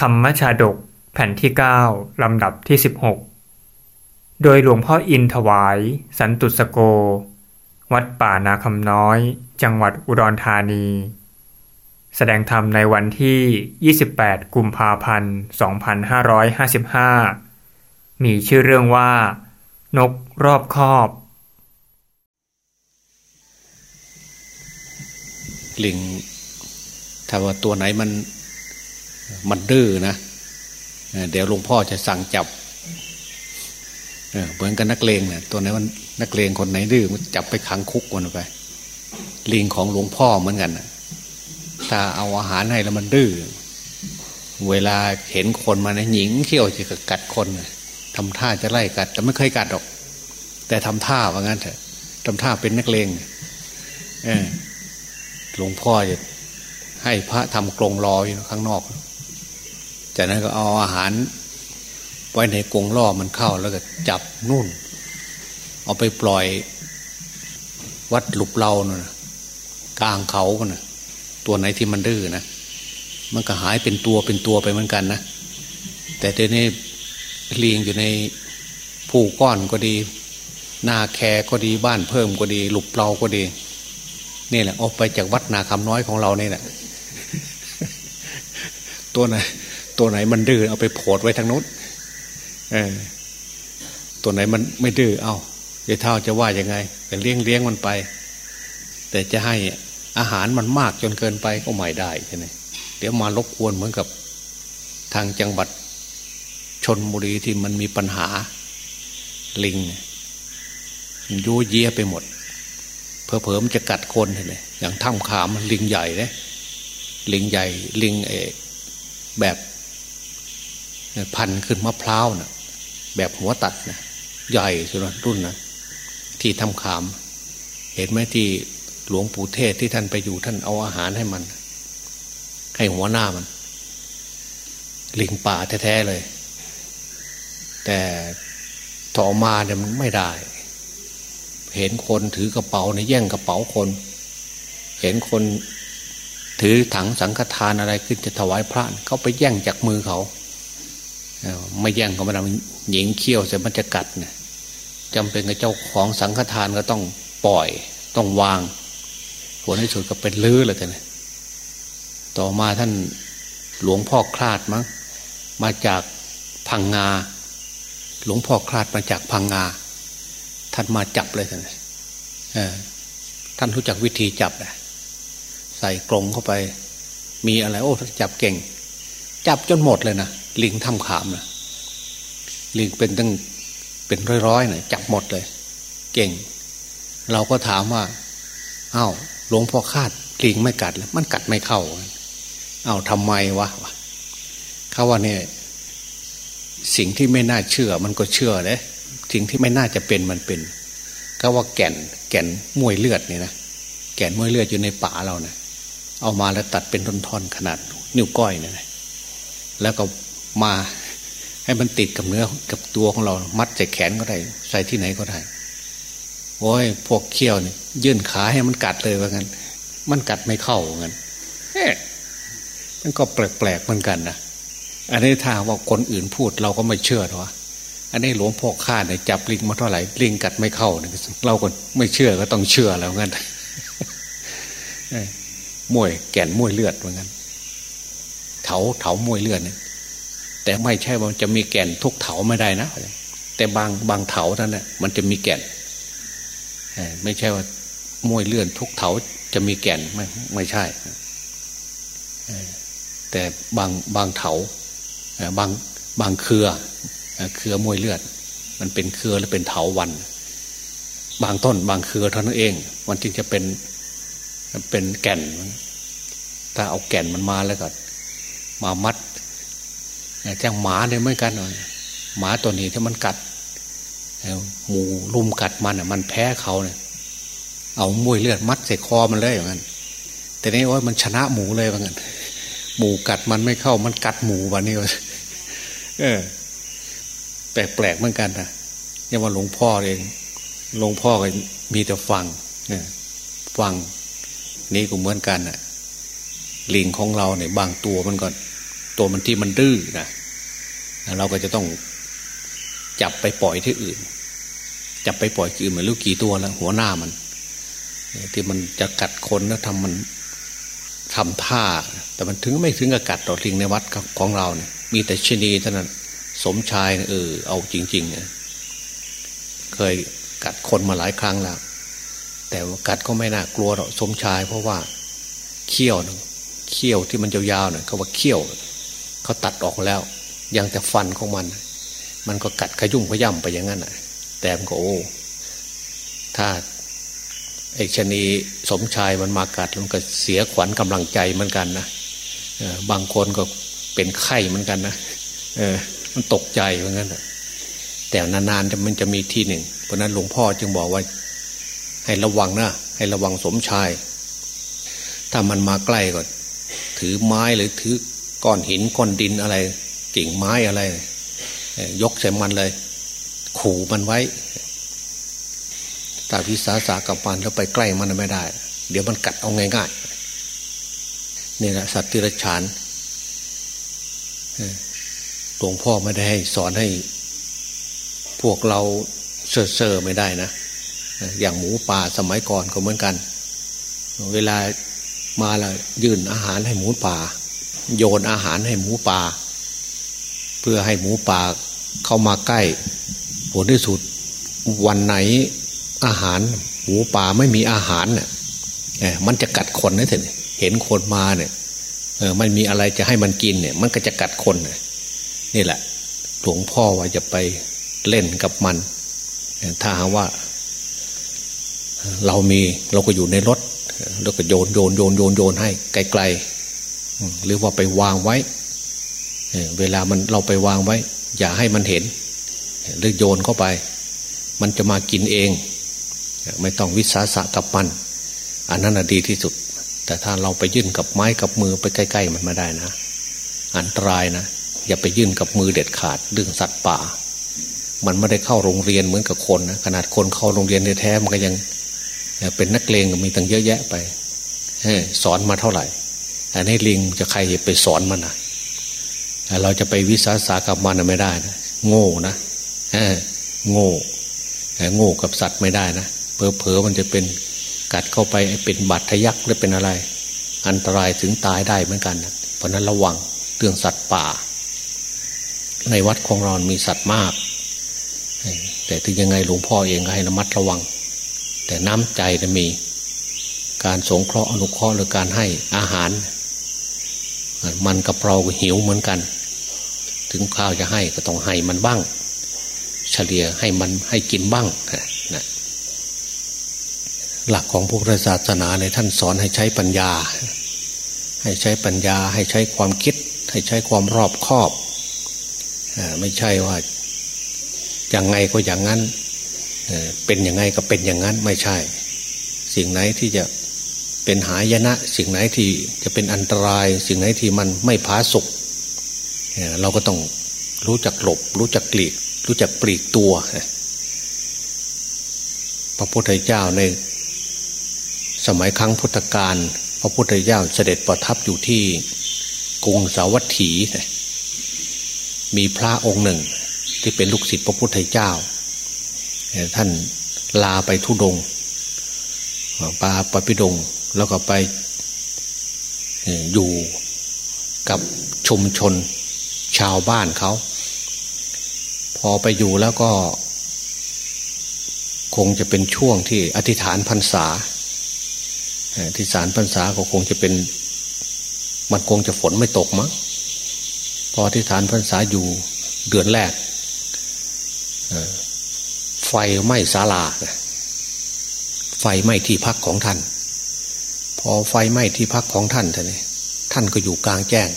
ธรรมชาดกแผ่นที่ 9 ลำดับที่ 16 โดยหลวงพ่ออินถวาย สันตุสโก วัดป่านาคำน้อย จังหวัดอุดรธานี แสดงธรรมในวันที่ 28 กุมภาพันธ์ 2555 มีชื่อเรื่องว่า นกรอบคอบลิงถ้าว่าตัวไหนมัน มันดื้อนะเดี๋ยวหลวงพ่อจะสั่งจับเหมือนกับนักเลงเนี่ยตัวไหนมันนักเลงคนไหนดื้อมันจับไปขังคุกมันไปลิงของหลวงพ่อเหมือนกันถ้าเอาอาหารให้แล้วมันดื้อเวลาเห็นคนมาเนี่ยหญิงเขี้ยวจะกัดคนทำท่าจะไล่กัด แต่ไม่เคยกัดหรอก แต่ทำท่าว่างั้นเถอะทำท่าเป็นนักเลงเอหลวงพ่อจะให้พระทำกรงรออยู่ข้างนอก จากนั้นก็เอาอาหาร ไว้ในกรงล่อมันเข้าแล้วก็จับนุ่น เอาไปปล่อย วัดหลุบเราเนะกลางเขาเนะตัวไหนที่มันดื้อนะมันก็หายเป็นตัวเป็นตัวไปเหมือนกันนะแต่เดี๋ยวนี้เลียงอยู่ในผู้ก้อนก็ดี นาแคก็ดีบ้านเพิ่มก็ดี หลุบเราก็ดี นี่แหละออกไปจากวัดนาคำน้อยของเราเนี่ยแหละตัวไหน ตัวไหนมันดื้อเอาไปโผดไว้ทางนู้นตัวไหนมันไม่ดื้อเอาเดี๋ยเท่าจะว่ายังไงแต่เลี้ยงเลี้ยงมันไป แต่จะให้อาหารมันมากจนเกินไปก็ไม่ได้ใช่ไหมเดี๋ยวมารบกวนเหมือนกับทางจังหวัดชนบุรีที่มันมีปัญหา ลิงยูเยียไปหมด เพอเผิมจะกัดคนเห็นไหมอย่างถ้ำขามลิงใหญ่เลยลิงใหญ่ ลิงเอแบบ พันขึ้นมะพร้าวนะแบบหัวตัดนะใหญ่สุดรุ่นนะที่ทำขาม เห็นไหมที่หลวงปู่เทศที่ท่านไปอยู่ท่านเอาอาหารให้มัน ให้หัวหน้ามัน ลิงป่าแท้ๆเลย แต่ต่อมาเนี่ยมันไม่ได้ เห็นคนถือกระเป๋าเนี่ยแย่งกระเป๋าคน เห็นคนถือถังสังฆทานอะไรขึ้นจะถวายพระเขาไปแย่งจากมือเขา ไม่แย่งเขามาทำหญิงเขี้ยวจะมันจะกัดเนี่ยจำเป็นกับเจ้าของสังฆทานก็ต้องปล่อย ต้องวางผลที่สุดก็เป็นลื้อเลยแต่เนี่ยต่อมาท่านหลวงพ่อคลาดมั้งมาจากพังงา หลวงพ่อคลาดมาจากพังงา ท่านมาจับเลยท่านท่านรู้จักวิธีจับเลยใส่กรงเข้าไป มีอะไร โอ้จับเก่ง จับจนหมดเลยนะ ลิงทำขามนะลิงเป็นตั้งเป็นร้อยๆนะจับหมดเลย เก่ง เราก็ถามว่าอา้าวหลวงพ่อคาดลิงไม่กัดแล้วมันกัดไม่เข้าเอา้าทำไมวะเขาว่าเนี่ยสิ่งที่ไม่น่าเชื่อ มันก็เชื่อเลยสิ่งที่ไม่น่าจะเป็นมันเป็น ก็ว่าแก่น แก่นมวยเลือดเนี่ยนะแก่นมวยเลือดอยู่ในป่าเรานะเอามาแล้วตัดเป็นท่อนๆขนาดนิ้วก้อยเนี่ยแล้วก็ มา ให้มันติดกับเนื้อกับตัวของเรา มัดใส่แขนก็ได้ ใส่ที่ไหนก็ได้โอ้ยพวกเขี้ยวเนี่ยยื่นขาให้มันกัดเลยว่างั้น มันกัดไม่เข้าว่างั้นมันก็แปลกๆเหมือนกันนะอันนี้ถ้าว่าคนอื่นพูดเราก็ไม่เชื่อหรออันนี้หลวงพ่อข้าเนี่ยจับลิงมาเท่าไหร่ลิงกัดไม่เข้าเนี่ยเราก็ไม่เชื่อก็ต้องเชื่อแล้วงั้นมวยแก่นมวยเลือดเหมือนกันเถาเถามวยเลือดเนี่ย แต่ไม่ใช่ว่าจะมีแก่นทุกเถาไม่ได้นะ แต่บางบางเถาท่านน่ะมันจะมีแก่นไม่ใช่ว่ามวยเลื่อนทุกเถาจะมีแก่นไม่ไม่ใช่แต่บางบางเถาบางบางเครือเครือมวยเลือด มันเป็นเครือและเป็นเถาวัน บางต้นบางเครือเท่านั้นเอง มันจึงจะเป็นเป็นแก่น ถ้าเอาแก่นมันมาแล้วก็มามัด จ้างหมาเนี่ยไม่กันหน่อยหมาตัวนี้ถ้ามันกัดหมูลุมกัดมันอะ มันแพ้เขาเนี่ยเอามวยเลือดมัดใส่คอมันเลยอย่างนั้นแต่นี่ว่ามันชนะหมูเลยว่างั้นหมูกัดมันไม่เข้า มันกัดหมูวันนี้เออ แปลกๆเหมือนกันนะยังว่าหลวงพ่อเองหลวงพ่อก็มีแต่ฟังเนี่ยฟังนี่ก็เหมือนกันน่ะ ลิงของเราเนี่ยบางตัวมันก่อน ตัวมันที่มันดื้อนะเราก็จะต้องจับไปปล่อยที่อื่น จับไปปล่อยที่อื่นเหมือนลูกกี่ตัวแล้วหัวหน้ามันที่มันจะกัดคนแล้วทำมันทำท่า แต่มันถึงไม่ถึงกับกัดต่อลิงในวัดของเราเนี่ย มีแต่ชนีเท่านั้นสมชายเออเอาจริงๆเนี่ยเคยกัดคนมาหลายครั้งแล้ว แต่กัดก็ไม่น่ากลัวหรอกสมชาย เพราะว่าเขี้ยวเขี้ยวที่มันยาวๆเนี่ยเขาว่าเขี้ยว เขาตัดออกแล้ว ยังแต่ฟันของมัน มันก็กัดขยุ่มขย่ำไปอย่างนั้นอะแต่มันก็โอ้ถ้าไอ้ชนีสมชายมันมากัดมันก็เสียขวัญกำลังใจเหมือนกันนะบางคนก็เป็นไข้เหมือนกันนะเออ มันตกใจเหมือนกันแต่นานๆมันจะมีที่หนึ่ง เพราะนั้นหลวงพ่อจึงบอกว่า ให้ระวังนะให้ระวังสมชาย ถ้ามันมาใกล้ก็ถือไม้หรือถือ ก้อนหินก้อนดินอะไร กิ่งไม้อะไร ยกใส่มันเลย ขู่มันไว้ถ้าวิสาสะกับมันแล้วไปใกล้มันไม่ได้ เดี๋ยวมันกัดเอาง่ายๆนี่แหละสัตว์ที่รฉานหลวงพ่อไม่ได้ให้สอนให้ พวกเราเซ่อเซ่อไม่ได้นะอย่างหมูป่าสมัยก่อนก็เหมือนกัน เวลามาแล้วยื่นอาหารให้หมูป่า โยนอาหารให้หมูป่า เพื่อให้หมูป่าเข้ามาใกล้ผลที่สุดวันไหนอาหารหมูป่าไม่มีอาหารเนี่ยมันจะกัดคนนะเถอะเห็นคนมาเนี่ยเออมันมีอะไรจะให้มันกินเนี่ย มันก็จะกัดคนนี่แหละ หลวงพ่อว่าจะไปเล่นกับมัน ถ้าหาว่า เรามีเราก็อยู่ในรถ แล้วก็โยนโยนโยนโยนโยนให้ไกล หรือว่าไปวางไว้ เวลามันเราไปวางไว้ อย่าให้มันเห็น หรือโยนเข้าไป มันจะมากินเอง ไม่ต้องวิสาสะกับมัน อันนั้นดีที่สุด แต่ถ้าเราไปยื่นกับไม้กับมือไปใกล้ ๆ มันไม่ได้นะ อันตรายนะ อย่าไปยื่นกับมือเด็ดขาดเรื่องสัตว์ป่า มันไม่ได้เข้าโรงเรียนเหมือนกับคนนะขนาดคนเข้าโรงเรียนแท้ๆมันก็ยังเป็นนักเลงมีตั้งเยอะแยะไปสอนมาเท่าไหร่ อันนี้ลิงจะใครไปสอนมันนะเราจะไปวิสาสะกับมันไม่ได้นะโง่นะโง่โง่กับสัตว์ไม่ได้นะเพอเพอมันจะเป็นกัดเข้าไปเป็นบาดทะยักหรือเป็นอะไร อันตรายถึงตายได้เหมือนกันนะเพราะนั้นระวังเรื่องสัตว์ป่า ในวัดของเรา มีสัตว์มาก แต่ถึงยังไงหลวงพ่อเองก็ให้ระมัดระวัง แต่น้ำใจจะมี การสงเคราะห์อนุเคราะห์หรือการให้อาหาร มันกับเราหิวเหมือนกัน ถึงข้าวจะให้ก็ต้องให้มันบ้าง เฉลี่ยให้มันให้กินบ้างนะหลักของพุทธศาสนาในท่านสอนให้ใช้ปัญญา ให้ใช้ปัญญา ให้ใช้ความคิด ให้ใช้ความรอบคอบ ไม่ใช่ว่าอย่างไงก็อย่างนั้นเป็นอย่างไงก็เป็นอย่างนั้นไม่ใช่ สิ่งไหนที่จะ เป็นหายนะ สิ่งไหนที่จะเป็นอันตราย สิ่งไหนที่มันไม่พาสุกเราก็ต้องรู้จักหลบ รู้จักกลีก รู้จักปลีกตัว พระพุทธเจ้าในสมัยครั้งพุทธกาลพระพุทธเจ้าเสด็จประทับอยู่ที่กรุงสาวัตถี มีพระองค์หนึ่ง ที่เป็นลูกศิษย์พระพุทธเจ้า ท่านลาไปทุดงปาปปิดง แล้วก็ไปอยู่กับชุมชนชาวบ้านเขา พอไปอยู่แล้วก็ คงจะเป็นช่วงที่อธิษฐานพรรษาที่สารพรรษาก็คงจะเป็น มันคงจะฝนไม่ตกมั้งพอที่ฐานพรรษาอยู่เดือนแรกไฟไหม้ศาลาไฟไหม้ที่พักของท่าน พอไฟไหม้ที่พักของท่านท่านท่านก็อยู่กลางแจ้ง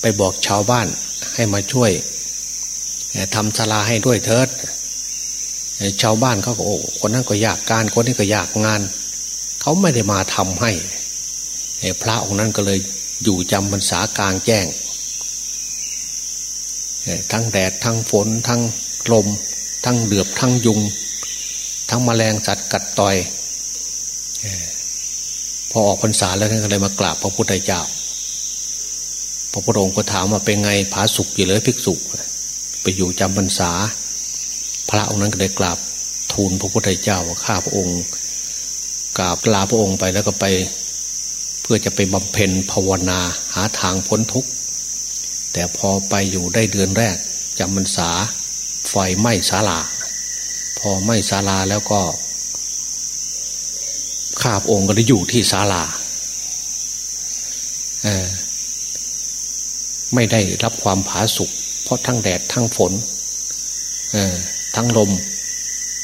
ไปบอกชาวบ้านให้มาช่วยทำศาลาให้ด้วยเถิดชาวบ้านเขาก็โอ้คนนั้นก็อยากการคนนี้ก็อยากงาน เขาไม่ได้มาทำให้พระองค์นั้นก็เลยอยู่จำพรรษากลางแจ้ง ทั้งแดดทั้งฝนทั้งลม ทั้งเดือบทั้งยุง ทั้งมแมลงสัตว์กัดต่อย อออกพรรษาแล้วท่านก็เลยมากราบพระพุทธเจ้า พระพุทธองค์ก็ถามว่าเป็นไงผาสุกอยู่เลยภิกษุไปอยู่จำพรรษา พระองค์นั้นก็ได้กราบทูลพระพุทธเจ้าว่าข้าพระองค์กราบลาพระองค์ไปแล้วก็ไป เพื่อจะไปบำเพ็ญภาวนาหาทางพ้นทุกข์แต่พอไปอยู่ได้เดือนแรกจำพรรษาไฟไหม้ศาลา พอไหม้ศาลาแล้วก็ ข้าพองค์ก็ได้อยู่ที่ศาลาไม่ได้รับความผาสุกเพราะทั้งแดดทั้งฝนทั้งลม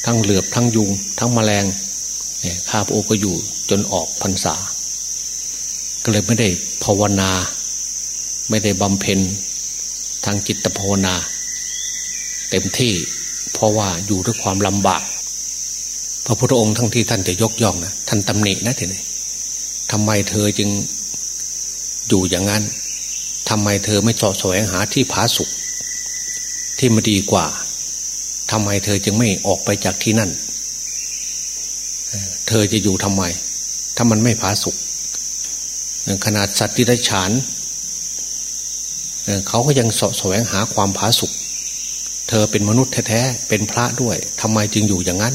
ทั้งเหลือบทั้งยุง ทั้งแมลงข้าพองค์ก็อยู่จนออกพรรษา ก็เลยไม่ได้ภาวนา ไม่ได้บำเพ็ญทางจิตภาวนา เต็มที่เพราะว่าอยู่ด้วยความลำบาก พระพุทธองค์ทั้งที่ท่านจะยกย่องนะท่านตำหนินะทีนี้ทำไมเธอจึงอยู่อย่างนั้นทำไมเธอไม่เจาะแสวงหาที่ผาสุกที่มันดีกว่าทำไมเธอจึงไม่ออกไปจากที่นั่น เธอจะอยู่ทำไม ถ้ามันไม่ผาสุกขนาดสัตว์ที่ได้ฉานเขาก็ยังสะแสวงหาความผาสุก เธอเป็นมนุษย์แท้ๆ เป็นพระด้วย ทำไมจึงอยู่อย่างนั้น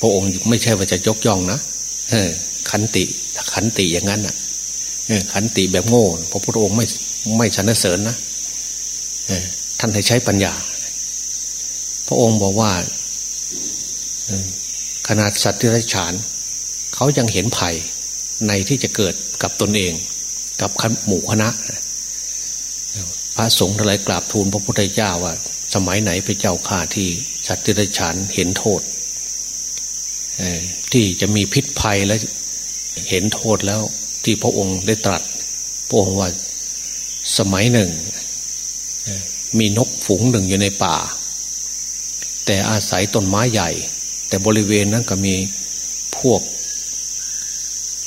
พระองค์ไม่ใช่ว่าจะยกย่องนะขันติขันติอย่างนั้นอะขันติแบบโง่พระพุทธองค์ไม่ไม่สรรเสริญนะท่านให้ใช้ปัญญา พระองค์บอกว่าขนาดสัตว์ที่ไร้ฉานเขายังเห็นภัยในที่จะเกิดกับตนเอง กับหมู่คณะ พระสงฆ์อะไรกราบทูลพระพุทธเจ้าว่า สมัยไหนพระเจ้าข่าที่สัตว์ที่ไร้ฉานเห็นโทษ ที่จะมีพิษภัยและเห็นโทษแล้วที่พระองค์ได้ตรัส พระองค์ว่าสมัยหนึ่ง มีนกฝูงหนึ่งอยู่ในป่า แต่อาศัยต้นไม้ใหญ่ แต่บริเวณนั้นก็มีพวก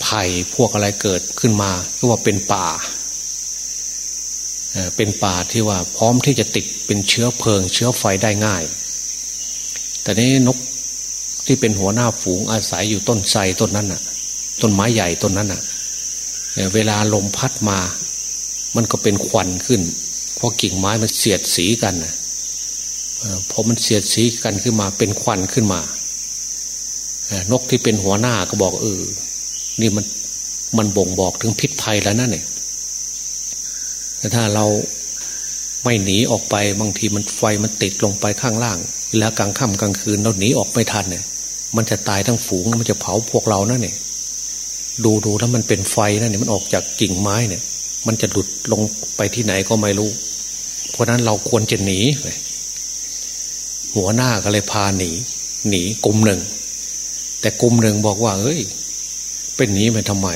ไผ่พวกอะไรเกิดขึ้นมาก็ว่าเป็นป่าเป็นป่าที่ว่าพร้อมที่จะติดเป็นเชื้อเพลิง เชื้อไฟได้ง่าย แต่นี้นก ที่เป็นหัวหน้าฝูงอาศัยอยู่ต้นไทรต้นนั้นน่ะ ต้นไม้ใหญ่ต้นนั้นน่ะเวลาลมพัดมา มันก็เป็นควันขึ้น เพราะกิ่งไม้มันเสียดสีกันนะพอมันเสียดสีกันขึ้นมา เป็นควันขึ้นมานกที่เป็นหัวหน้าก็บอกเออนี่มันมันบ่งบอกถึงพิษภัยแล้วนั่นเนี่ยแต่ถ้าเราไม่หนีออกไปบางทีมันไฟมันติดลงไปข้างล่าง แล้วกลางค่ำกลางคืนเราหนีออกไม่ทันเนี่ย มันจะตายทั้งฝูงมันจะเผาพวกเรานั่นเนี่ยดูดูแล้วมันเป็นไฟนั่นเนี่ยมันออกจากกิ่งไม้เนี่ย มันจะหลุดลงไปที่ไหนก็ไม่รู้ เพราะนั้นเราควรจะหนีหัวหน้าก็เลยพาหนี หนีกลุ่มหนึ่ง แต่กลุ่มหนึ่งบอกว่าเอ้ย เป็นหนีไปทำไม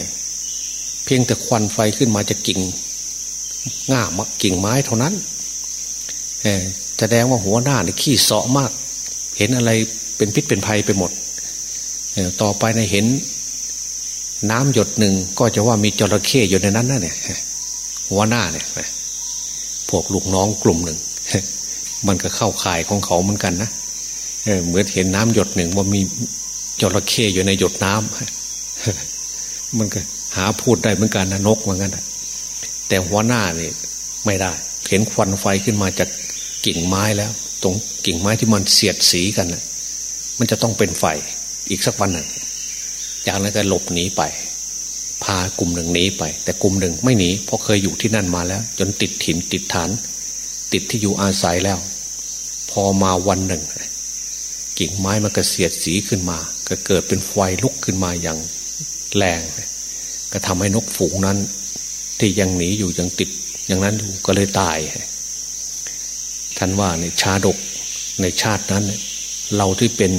เพียงแต่ควันไฟขึ้นมาจะกิ่งง่ามกิ่งไม้เท่านั้นแสดงว่าหัวหน้าเนี่ยขี้เสาะมาก เห็นอะไร เป็นพิษเป็นภัยไปหมด ต่อไปในเห็น น้ำหยดหนึ่งก็จะว่ามีจระเข้อยู่ในนั้นนั่นเนี่ยหัวหน้าเนี่ยพวกลูกน้องกลุ่มหนึ่งมันก็เข้าข่ายของเขาเหมือนกันนะเเหมือนเห็นน้ำหยดหนึ่งว่ามีจระเข้อยู่ในหยดน้ำมันก็หาพูดได้เหมือนกันนะนกเหมือนกันแต่หัวหน้านี่ไม่ได้ เห็นควันไฟขึ้นมาจากกิ่งไม้แล้ว ตรงกิ่งไม้ที่มันเสียดสีกันนะ มันจะต้องเป็นไฟอีกสักวันหนึ่ง จากนั้นก็หลบหนีไป พากลุ่มหนึ่งหนีไป แต่กลุ่มหนึ่งไม่หนีเพราะเคยอยู่ที่นั่นมาแล้ว จนติดถิ่นติดฐาน ติดที่อยู่อาศัยแล้ว พอมาวันหนึ่ง กิ่งไม้มันก็เสียดสีขึ้นมา ก็เกิดเป็นไฟลุกขึ้นมาอย่างแรง ก็ทำให้นกฝูงนั้น ที่ยังหนีอยู่ยังติด อย่างนั้นอยู่ก็เลยตายท่านว่าในชาดกในชาตินั้น เราที่เป็น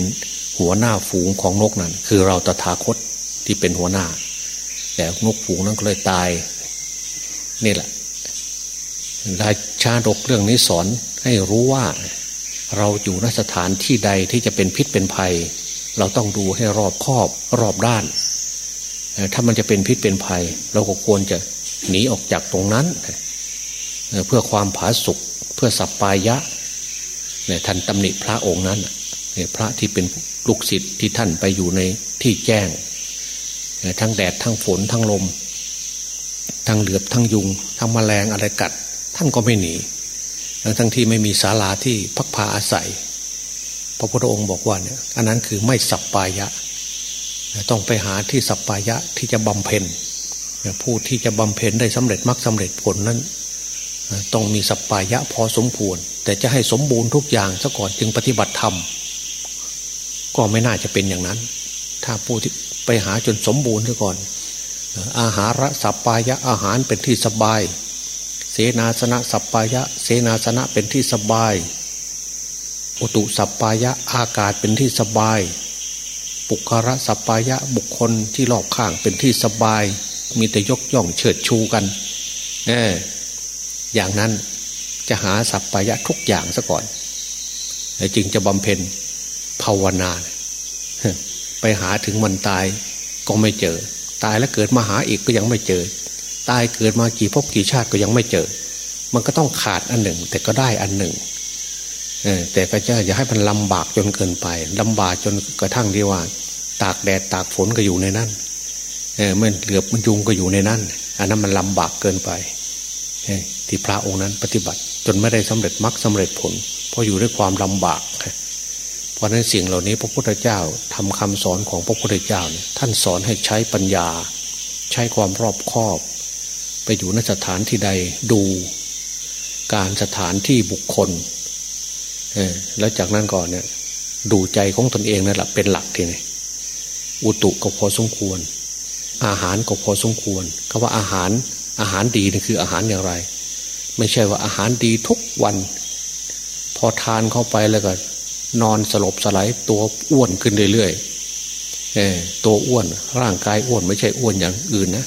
หัวหน้าฝูงของนกนั่นคือเราตถาคตที่เป็นหัวหน้า แต่นกฝูงนั้นก็เลยตาย นี่แหละราชาดกเรื่องนี้สอนให้รู้ว่า เราอยู่นสถานที่ใดที่จะเป็นพิษเป็นภัย เราต้องดูให้รอบคอบรอบด้าน ถ้ามันจะเป็นพิษเป็นภัย เราก็ควรจะหนีออกจากตรงนั้น เพื่อความผาสุกเพื่อสัปปายะเนี่ยท่านตำหนิพระองค์นั้น พระที่เป็นลูกศิษย์ที่ท่านไปอยู่ในที่แจ้ง ทั้งแดดทั้งฝนทั้งลม ทั้งเหลือบทั้งยุง ทั้งแมลงอะไรกัด ท่านก็ไม่หนีทั้งทั้งที่ไม่มีศาลาที่พักพาอาศัย พระพุทธองค์บอกว่าเนี่ยอันนั้นคือไม่สัปปายะ ต้องไปหาที่สัปปายะที่จะบำเพ็ญผู้ที่จะบำเพ็ญได้สำเร็จมรรคสาเร็จผลนั้นต้องมีสัปปายะพอสมควร แต่จะให้สมบูรณ์ทุกอย่างซะก่อนจึงปฏิบัติธรรม ก็ไม่น่าจะเป็นอย่างนั้น ถ้าผู้ที่ไปหาจนสมบูรณ์ซะก่อน อาหารสัปปายะอาหารเป็นที่สบาย เสนาสนะสัปปายะ เสนาสนะเป็นที่สบาย อุตุสัปปายะอากาศเป็นที่สบาย ปุคระสัปปายะบุคคลที่รอบข้างเป็นที่สบาย มีแต่ยกย่องเชิดชูกันเอออย่างนั้นจะหาสัพพายะทุกอย่างซะก่อนจึงจะบำเพ็ญ ภาวนา ไปหาถึงมันตายก็ไม่เจอ ตายแล้วเกิดมาหาอีกก็ยังไม่เจอ ตายเกิดมากี่ภพกี่ชาติก็ยังไม่เจอ มันก็ต้องขาดอันหนึ่ง แต่ก็ได้อันหนึ่งแต่ก็จะอย่าให้มันลำบากจนเกินไปลำบากจนกระทั่งที่ว่า ตากแดดตากฝนก็อยู่ในนั้นเออมันเหลือบมันยุงก็อยู่ในนั้นอันนั้นมันลำบากเกินไปที่พระองค์นั้นปฏิบัติ จนไม่ได้สำเร็จมรรคสาเร็จผล เพราะอยู่ด้วยความลำบาก ราะนั้นสิ่งเหล่านี้พระพุทธเจ้าทำคำสอนของพระพุทธเจ้าเนี่ยท่านสอนให้ใช้ปัญญา ใช้ความรอบคอบ ไปอยู่นสถานที่ใดดู การสถานที่บุคคลเออแล้วจากนั้นก่อนเนี่ย ดูใจของตนเองนั่นแหละเป็นหลักทีนี้อุตุก็พอสมควร อาหารก็พอสมควรคำว่าอาหารอาหารดีนี่คืออาหารอย่างไร ไม่ใช่ว่าอาหารดีทุกวัน พอทานเข้าไปแล้วก็ นอนสลบสลายตัวอ้วนขึ้นเรื่อยๆเออตัวอ้วนร่างกายอ้วนไม่ใช่อ้วนอย่างอื่นนะ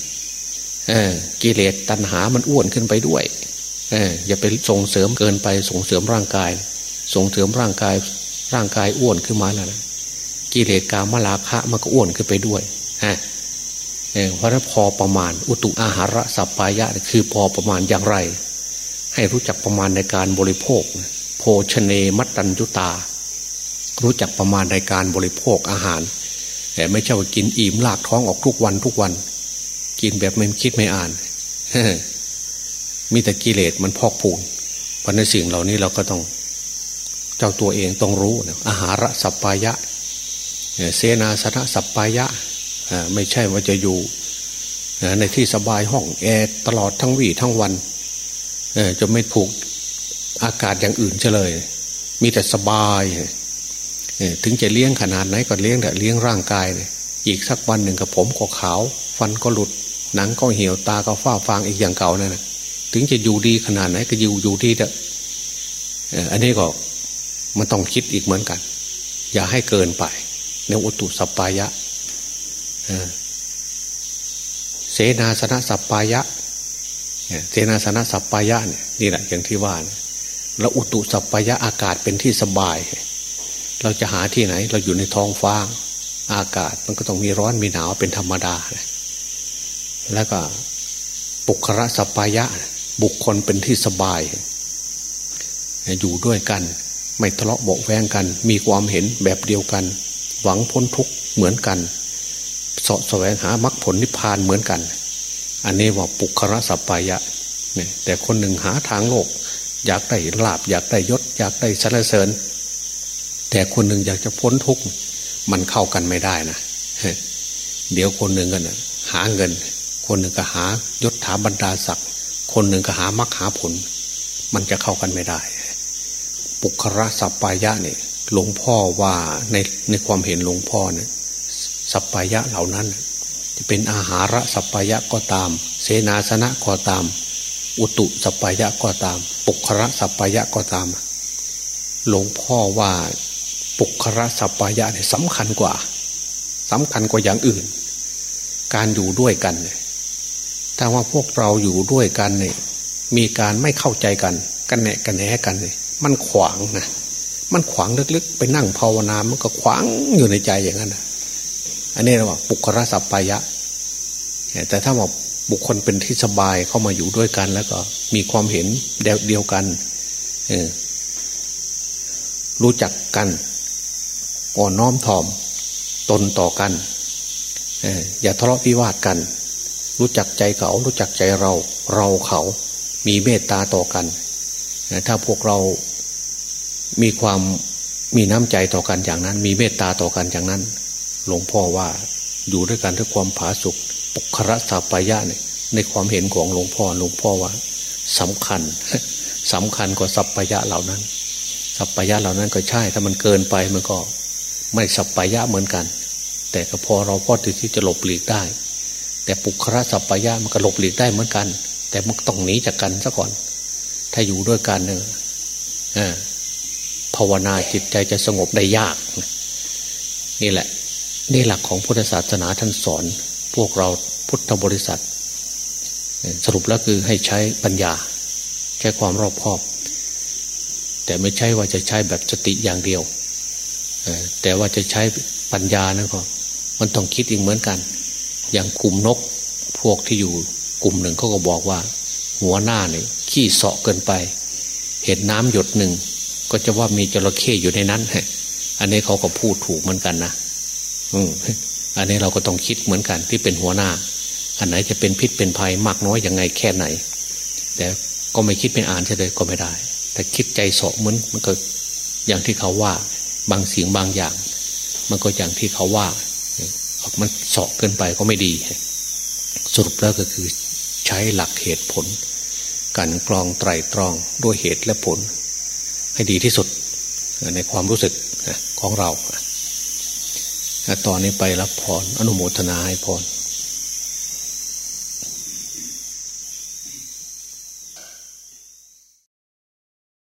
เออกิเลสตัณหามันอ้วนขึ้นไปด้วยเอออย่าไปส่งเสริมเกินไปส่งเสริมร่างกาย ส่งเสริมร่างกาย ร่างกายอ้วนขึ้นมาแล้วนะกิเลสกามลาคะมันก็อ้วนขึ้นไปด้วยฮะเพราะนั้นพอประมาณ อุตุอาหารสัพพายะ คือพอประมาณอย่างไร ให้รู้จักประมาณในการบริโภค โภชเนมัตตัญยุตา รู้จักประมาณในการบริโภคอาหาร แต่ไม่ใช่ว่ากินอิ่มลากท้องออกทุกวันทุกวัน กินแบบไม่คิดไม่อ่านมีแต่กิเลสมันพอกพูนเพราะในสิ่งเหล่านี้เราก็ต้อง เจ้าตัวเองต้องรู้อาหารสัพพายะเสนาสนะสัพพายะไม่ใช่ว่าจะอยู่ในที่สบายห้องแอร์ตลอดทั้งวี่ทั้งวันจะไม่ผูกอากาศอย่างอื่นเฉลย มีแต่สบาย ถึงจะเลี้ยงขนาดไหนก็เลี้ยงแต่เลี้ยงร่างกายเลยอีกสักวันหนึ่งกับผมก็ขาว ฟันก็หลุด หนังก็เหี่ยวตาก็ฝ้าฟางอีกอย่างเก่านั่นนะถึงจะอยู่ดีขนาดไหนก็อยู่อยู่ที่เด้ออันนี้ก็มันต้องคิดอีกเหมือนกัน อย่าให้เกินไปในอุตุสัปายะเสนาสนะสัปปายะเสนาสนะสัปปายะเนี่ยนี่แหละอย่างที่ว่าแล้วอุตุสัปปายะอากาศเป็นที่สบาย เราจะหาที่ไหน เราอยู่ในท้องฟ้า อากาศมันก็ต้องมีร้อนมีหนาวเป็นธรรมดา แล้วก็ปุคระสปายะ บุคคลเป็นที่สบาย อยู่ด้วยกัน ไม่ทะเลาะเบาแวงกัน มีความเห็นแบบเดียวกัน หวังพ้นทุกข์เหมือนกันสาะแสวงหามรรคผลนิพพานเหมือนกัน อันนี้ว่าปุคระสัพพายะแต่คนหนึ่งหาทางโลก อยากได้ลาบอยากได้ยศ อยากได้สรรเสริญ แต่คนหนึ่งอยากจะพ้นทุกข์มันเข้ากันไม่ได้นะเดี๋ยวคนหนึ่งกันะหาเงิน คนหนึ่งก็หายศถาบรรดาศักดิ์คนหนึ่งก็หามรรคหาผล มันจะเข้ากันไม่ได้ ปุคระสัพพายะเนี่ยหลวงพ่อว่าในในความเห็นหลวงพ่อเนี่ยสัปปายะเหล่านั้น จะเป็นอาหาระสัปปายะก็ตาม เสนาสนะก็ตาม อุตุสัปปายะก็ตาม ปุคระสัปปายะก็ตาม หลวงพ่อว่า ปุคระสัปายะเนี่ยสำคัญกว่าสำคัญกว่าอย่างอื่น การอยู่ด้วยกันเนี่ยถ้าว่าพวกเราอยู่ด้วยกันเนี่ยมีการไม่เข้าใจกันกันแหนกันแหนกันเนี่ยมันขวางนะมันขวางลึกๆ ไปนั่งภาวนามันก็ขวางอยู่ในใจอย่างนั้นนะอันนี้เราว่าบุคลสัพายะ แต่ถ้าบอกบุคคลเป็นที่สบายเข้ามาอยู่ด้วยกันแล้วก็มีความเห็นเดียวกันรู้จักกัน อ่อนน้อมถ่อม ตนต่อกันอย่าทะเลาะวิวาทกัน รู้จักใจเขารู้จักใจเรา เราเขามีเมตตาต่อกันถ้าพวกเรามีความมีน้ำใจต่อกันอย่างนั้น มีเมตตาต่อกันอย่างนั้น หลวงพ่อว่าอยู่ด้วยกันด้วยความผาสุกปุคระสัพยะเนี่ยในความเห็นของหลวงพ่อหลวงพ่อว่าสำคัญสำคัญกว่าสัพยะเหล่านั้น สัพยะเหล่านั้นก็ใช่ ถ้ามันเกินไปมันก็ ไม่สัพยะเหมือนกัน แต่ก็พอเราพอที่จะหลบหลีกได้ แต่ปุคระสัพยะมันก็หลบหลีกได้เหมือนกัน แต่มันต้องหนีจากกันซะก่อน ถ้าอยู่ด้วยกันเนี่ยภาวนาจิตใจจะสงบได้ยาก นี่แหละ นี่หลักของพุทธศาสนาท่านสอน พวกเราพุทธบริษัท สรุปแล้วคือให้ใช้ปัญญา ใช้ความรอบคอบ แต่ไม่ใช่ว่าจะใช้แบบสติอย่างเดียว แต่ว่าจะใช้ปัญญานั่นก็มันต้องคิดอีกเหมือนกัน อย่างกลุ่มนกพวกที่อยู่กลุ่มหนึ่งเขาก็บอกว่า หัวหน้าเนี่ยขี้เสาะเกินไป เห็นน้ำหยดหนึ่งก็จะว่ามีจระเข้อยู่ในนั้นอันนี้เขาก็พูดถูกเหมือนกันนะอืมอันนี้เราก็ต้องคิดเหมือนกันที่เป็นหัวหน้า อันไหนจะเป็นพิษเป็นภัยมากน้อยยังไงแค่ไหน แต่ก็ไม่คิดไม่อ่านเฉยก็ไม่ได้ แต่คิดใจเสอบเหมือนมันก็อย่างที่เขาว่า บางเสียงบางอย่าง มันก็อย่างที่เขาว่ามันสอบเกินไปก็ไม่ดี สรุปแล้วก็คือใช้หลักเหตุผลการกรองไตรตรองด้วยเหตุและผล ให้ดีที่สุดในความรู้สึกของเรา ตอนนี้ไปรับพรออนุโมทนาให้พร